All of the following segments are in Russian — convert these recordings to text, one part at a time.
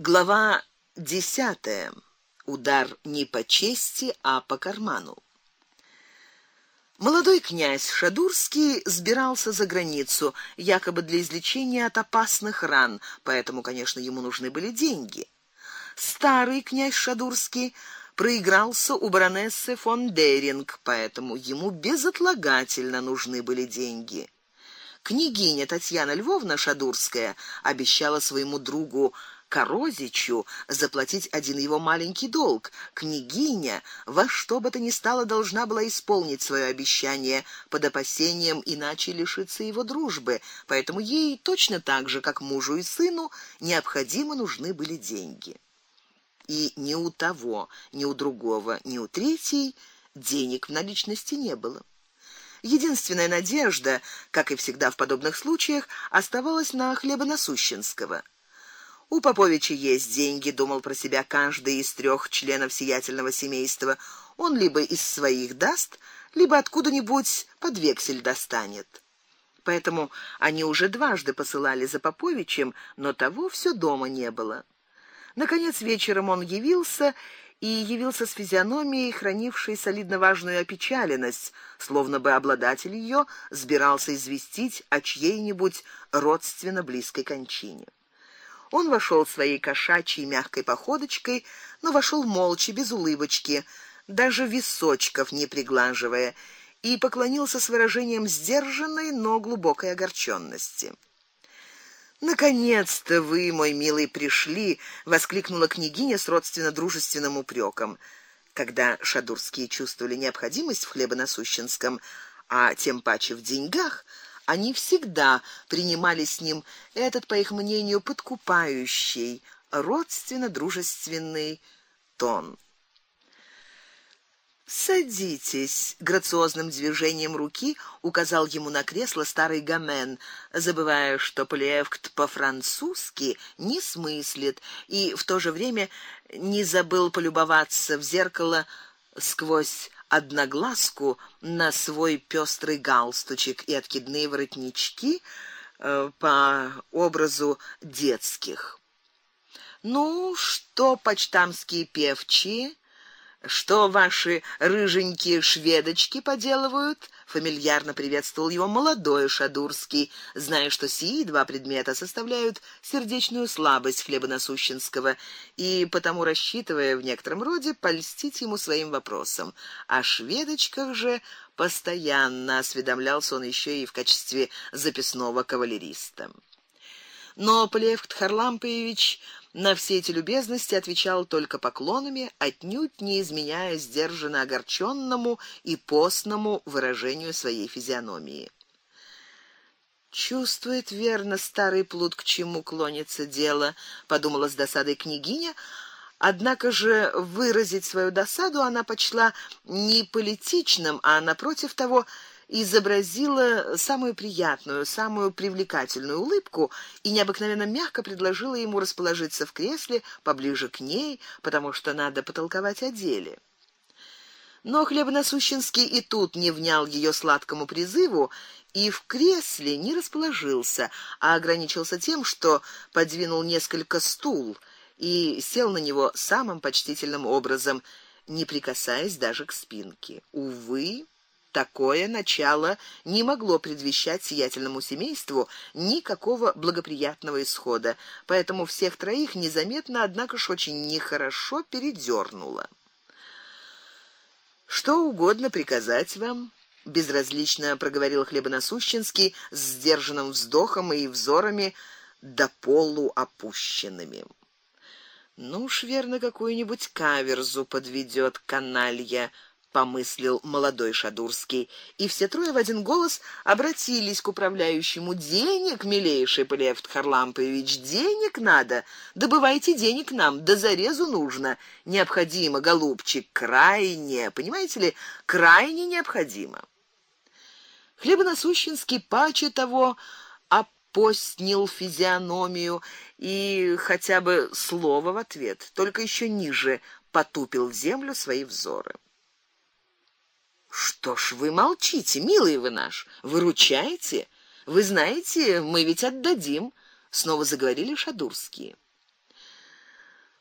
Глава десятая. Удар не по чести, а по карману. Молодой князь Шадурский сбирался за границу, якобы для излечения от опасных ран, поэтому, конечно, ему нужны были деньги. Старый князь Шадурский проигрался у баронессы фон Деринг, поэтому ему безотлагательно нужны были деньги. Княгиня Татьяна Львовна Шадурская обещала своему другу Корозичу заплатить один его маленький долг. Княгиня во что бы то ни стало должна была исполнить свое обещание под опасением иначе лишиться его дружбы, поэтому ей точно так же, как мужу и сыну, необходимо нужны были деньги. И ни у того, ни у другого, ни у третьей денег в наличности не было. Единственная надежда, как и всегда в подобных случаях, оставалась на хлебоносущенского. У Поповича есть деньги, думал про себя каждый из трех членов сиятельного семейства. Он либо из своих даст, либо откуда-нибудь под вексель достанет. Поэтому они уже дважды посылали за Поповичем, но того все дома не было. Наконец вечером он явился и явился с физиономией, хранившей солидно важную опечаленность, словно бы обладатель ее сбирался известить о чьей-нибудь родственно близкой кончине. Он вошел своей кошачьей мягкой походочкой, но вошел молча, без улыбочки, даже височков не приглаживая, и поклонился с выражением сдержанной, но глубокой огорченности. Наконец-то вы, мой милый, пришли, воскликнула княгиня с родственно дружественным упреком. Когда шадурские чувствовали необходимость в хлебоносущенском, а тем паче в деньгах, они всегда принимали с ним этот, по их мнению, подкупающий, родственно-дружественный тон. Садитесь, грациозным движением руки указал ему на кресло старый Гамен, забывая, что Полиевкт по-французски не смыслит и в то же время не забыл полюбоваться в зеркало сквозь одноглазку на свой пестрый галстучек и откидные воротнички э, по образу детских. Ну, что почтамские певчие что ваши рыженькие шведочки поделывают? Фамильярно приветствовал его молодой Шадурский, зная, что сии два предмета составляют сердечную слабость хлебоносущенского, и потому рассчитывая в некотором роде польстить ему своим вопросом. О шведочках же постоянно осведомлялся он еще и в качестве записного кавалериста. Но Полевкт Харлампович на все эти любезности отвечал только поклонами, отнюдь не изменяя сдержанно огорченному и постному выражению своей физиономии. Чувствует верно старый плут, к чему клонится дело, подумала с досадой княгиня. Однако же выразить свою досаду она почла не политичным, а напротив того изобразила самую приятную, самую привлекательную улыбку и необыкновенно мягко предложила ему расположиться в кресле поближе к ней, потому что надо потолковать о деле. Но Хлебоносущенский и тут не внял ее сладкому призыву и в кресле не расположился, а ограничился тем, что подвинул несколько стул и сел на него самым почтительным образом, не прикасаясь даже к спинке. Увы, Такое начало не могло предвещать сиятельному семейству никакого благоприятного исхода, поэтому всех троих незаметно, однако ж очень нехорошо передёрнуло. Что угодно приказать вам, безразлично проговорил хлебоносущенский с сдержанным вздохом и взорами до полу опущенными. Ну уж верно какую-нибудь каверзу подведет каналья помыслил молодой Шадурский, и все трое в один голос обратились к управляющему: "Денег, милейший Полевт Харлампович, денег надо. Добывайте денег нам, до зарезу нужно. Необходимо, голубчик, крайне, понимаете ли, крайне необходимо". Хлебоносущенский паче того опостнил физиономию и хотя бы слово в ответ, только еще ниже потупил в землю свои взоры. Что ж вы молчите, милый вы наш? Выручаете? Вы знаете, мы ведь отдадим, снова заговорили шадурские.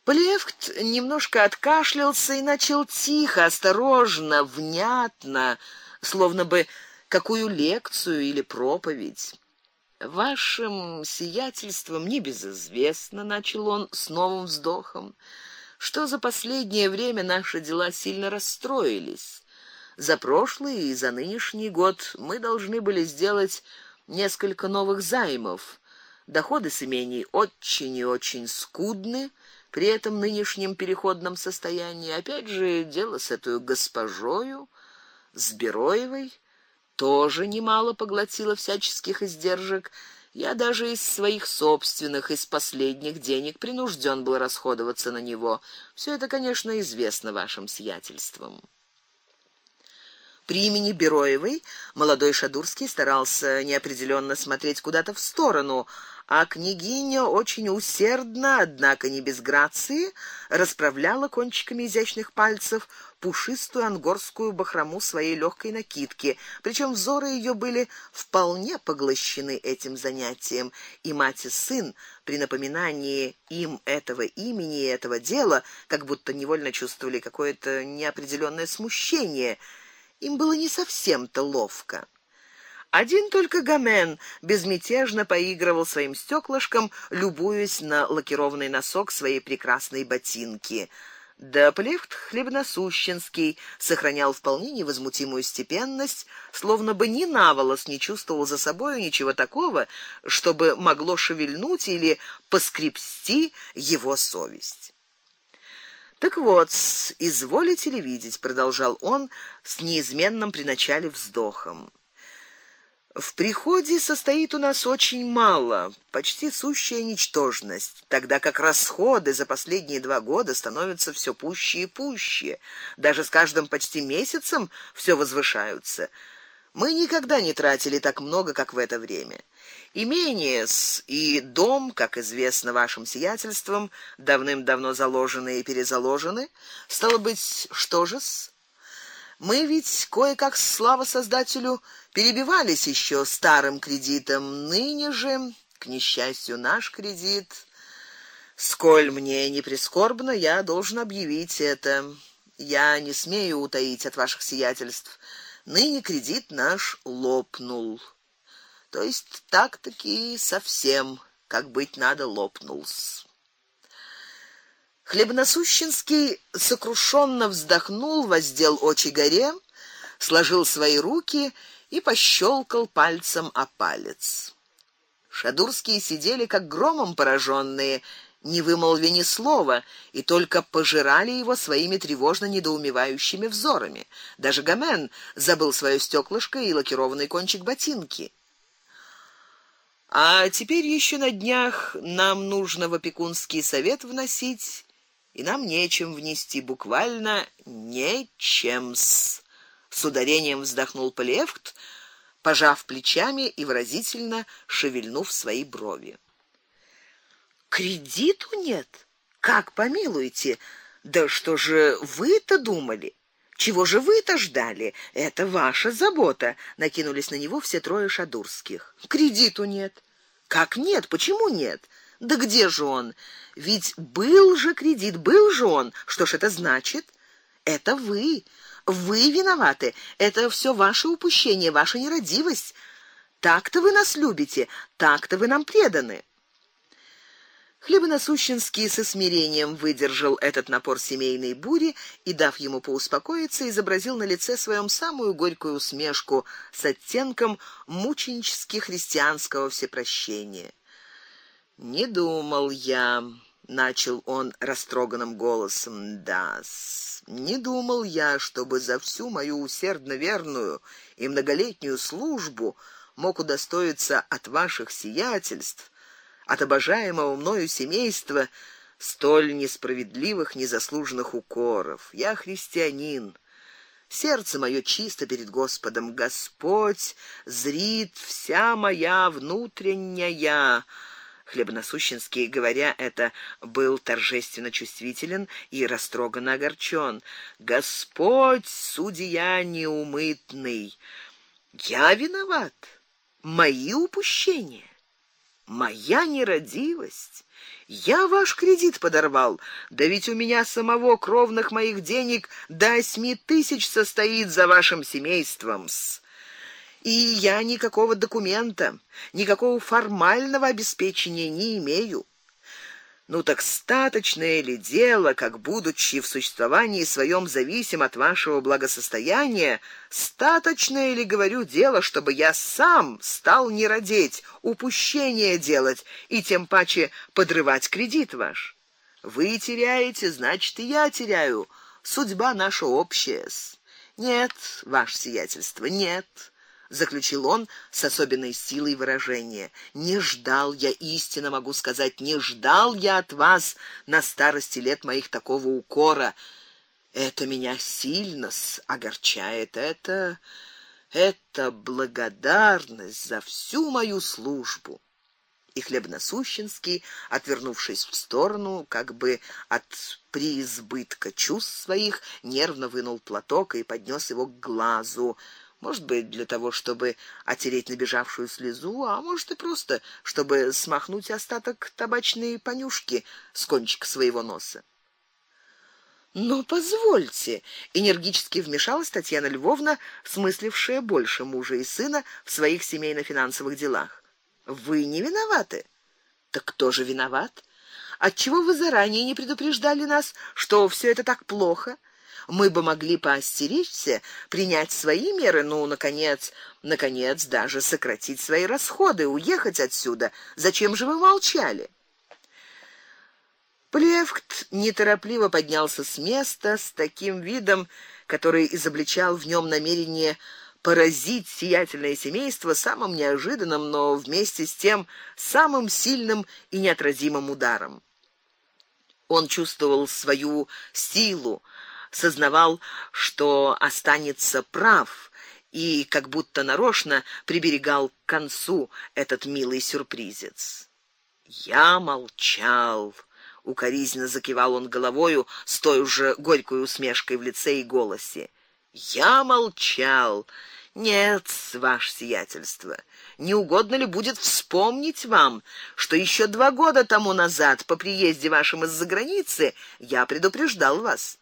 Полевкт немножко откашлялся и начал тихо, осторожно, внятно, словно бы какую лекцию или проповедь. Вашим сиятельством не безызвестно, начал он с новым вздохом, что за последнее время наши дела сильно расстроились. За прошлый и за нынешний год мы должны были сделать несколько новых займов. Доходы с имений очень и очень скудны при этом нынешнем переходном состоянии. Опять же, дело с этой госпожою с тоже немало поглотило всяческих издержек. Я даже из своих собственных, из последних денег принужден был расходоваться на него. Все это, конечно, известно вашим сиятельствам. При имени Бероевой молодой Шадурский старался неопределенно смотреть куда-то в сторону, а княгиня очень усердно, однако не без грации, расправляла кончиками изящных пальцев пушистую ангорскую бахрому своей легкой накидки, причем взоры ее были вполне поглощены этим занятием, и мать и сын при напоминании им этого имени и этого дела, как будто невольно чувствовали какое-то неопределённое смущение. Им было не совсем-то ловко. Один только Гамен безмятежно поигрывал своим стеклышком, любуясь на лакированный носок своей прекрасной ботинки. Да Плевт Хлебносущенский сохранял вполне невозмутимую степенность, словно бы ни наволос не чувствовал за собой ничего такого, чтобы могло шевельнуть или поскребсти его совесть. Так вот, изволите ли видеть, продолжал он с неизменным при начале вздохом. В приходе состоит у нас очень мало, почти сущая ничтожность, тогда как расходы за последние два года становятся все пуще и пуще, даже с каждым почти месяцем все возвышаются. Мы никогда не тратили так много, как в это время. Имение и дом, как известно вашим сиятельствам, давным-давно заложены и перезаложены. Стало быть, что же с мы ведь кое-как слава создателю перебивались еще старым кредитом, ныне же, к несчастью, наш кредит, сколь мне не прискорбно, я должен объявить это. Я не смею утаить от ваших сиятельств. Ныне кредит наш лопнул. То есть так-таки совсем, как быть надо, лопнулся. Хлебносущенский сокрушенно вздохнул, воздел очи горе, сложил свои руки и пощелкал пальцем о палец. Шадурские сидели как громом пораженные, не вымолвили ни слова и только пожирали его своими тревожно недоумевающими взорами. Даже Гамен забыл свое стеклышко и лакированный кончик ботинки. А теперь еще на днях нам нужно в опекунский совет вносить и нам нечем внести, буквально нечем. -с. С ударением вздохнул Полевкт, пожав плечами и выразительно шевельнув свои брови. Кредиту нет? Как помилуете? Да что же вы-то думали? Чего же вы-то ждали? Это ваша забота, накинулись на него все трое шадурских. Кредиту нет. Как нет? Почему нет? Да где же он? Ведь был же кредит, был же он. Что ж это значит? Это вы. Вы виноваты. Это все ваше упущение, ваша нерадивость. Так-то вы нас любите, так-то вы нам преданы. Хлебоносущенский со смирением выдержал этот напор семейной бури и, дав ему поуспокоиться, изобразил на лице своем самую горькую усмешку с оттенком мученически христианского всепрощения. Не думал я, начал он растроганным голосом. Да, не думал я, чтобы за всю мою усердно верную и многолетнюю службу мог удостоиться от ваших сиятельств, от обожаемого мною семейства столь несправедливых, незаслуженных укоров. Я христианин. Сердце мое чисто перед Господом. Господь зрит вся моя внутренняя Хлебносущенский, говоря это, был торжественно чувствителен и растроганно огорчен. Господь, судья неумытный, я виноват. Мои упущения, моя нерадивость. Я ваш кредит подорвал. Да ведь у меня самого кровных моих денег до восьми тысяч состоит за вашим семейством. -с. И я никакого документа, никакого формального обеспечения не имею. Ну так статочное ли дело, как будучи в существовании своем зависим от вашего благосостояния, статочное ли, говорю, дело, чтобы я сам стал не родить, упущение делать и тем паче подрывать кредит ваш? Вы теряете, значит, и я теряю. Судьба наша общая. Нет, ваше сиятельство, нет заключил он с особенной силой выражения. Не ждал я истинно могу сказать, не ждал я от вас на старости лет моих такого укора. Это меня сильно огорчает, это это благодарность за всю мою службу. И хлебносущенский, отвернувшись в сторону, как бы от преизбытка чувств своих, нервно вынул платок и поднес его к глазу может быть, для того, чтобы отереть набежавшую слезу, а может и просто, чтобы смахнуть остаток табачной понюшки с кончика своего носа. Но позвольте, энергически вмешалась Татьяна Львовна, смыслившая больше мужа и сына в своих семейно-финансовых делах. Вы не виноваты. Так кто же виноват? Отчего вы заранее не предупреждали нас, что все это так плохо? Мы бы могли поостеречься, принять свои меры, ну наконец, наконец даже сократить свои расходы, уехать отсюда. Зачем же вы молчали? Плевкт неторопливо поднялся с места с таким видом, который изобличал в нем намерение поразить сиятельное семейство самым неожиданным, но вместе с тем самым сильным и неотразимым ударом. Он чувствовал свою силу, сознавал, что останется прав и как будто нарочно приберегал к концу этот милый сюрпризец. Я молчал. Укоризненно закивал он головою с той же горькой усмешкой в лице и голосе. Я молчал. Нет, ваше сиятельство, не угодно ли будет вспомнить вам, что еще два года тому назад по приезде вашем из-за границы я предупреждал вас.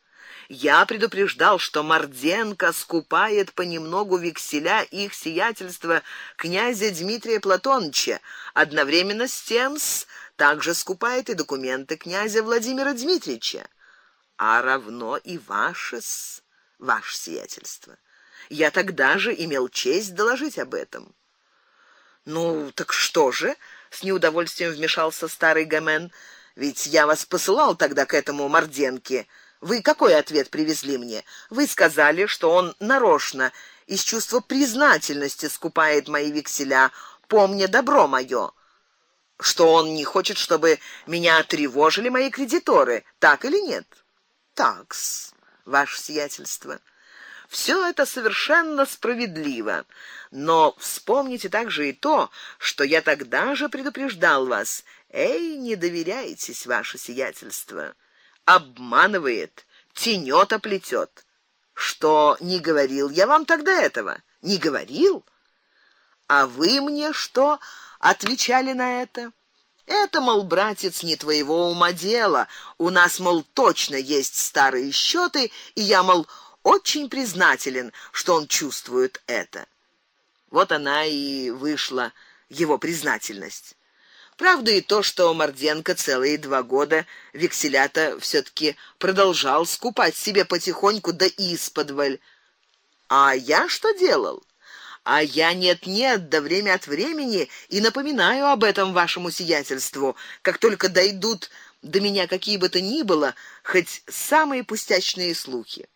Я предупреждал, что Морденко скупает понемногу векселя их сиятельства князя Дмитрия Платоновича, одновременно с тем с также скупает и документы князя Владимира Дмитриевича, а равно и ваше с ваше сиятельство. Я тогда же имел честь доложить об этом. Ну, так что же? с неудовольствием вмешался старый Гамен. Ведь я вас посылал тогда к этому Морденке. Вы какой ответ привезли мне? Вы сказали, что он нарочно из чувства признательности скупает мои векселя, помня добро моё, что он не хочет, чтобы меня тревожили мои кредиторы, так или нет? Такс, ваше сиятельство. Все это совершенно справедливо. Но вспомните также и то, что я тогда же предупреждал вас: "Эй, не доверяйтесь, ваше сиятельство" обманывает, тенёт, оплетет. Что не говорил я вам тогда этого? Не говорил? А вы мне что отвечали на это? Это, мол, братец, не твоего ума дело. У нас, мол, точно есть старые счеты, и я, мол, очень признателен, что он чувствует это. Вот она и вышла его признательность. Правда и то, что Морденко целые два года векселята все таки продолжал скупать себе потихоньку да исподволь. А я что делал? А я нет-нет, да время от времени и напоминаю об этом вашему сиятельству, как только дойдут до меня какие бы то ни было, хоть самые пустячные слухи.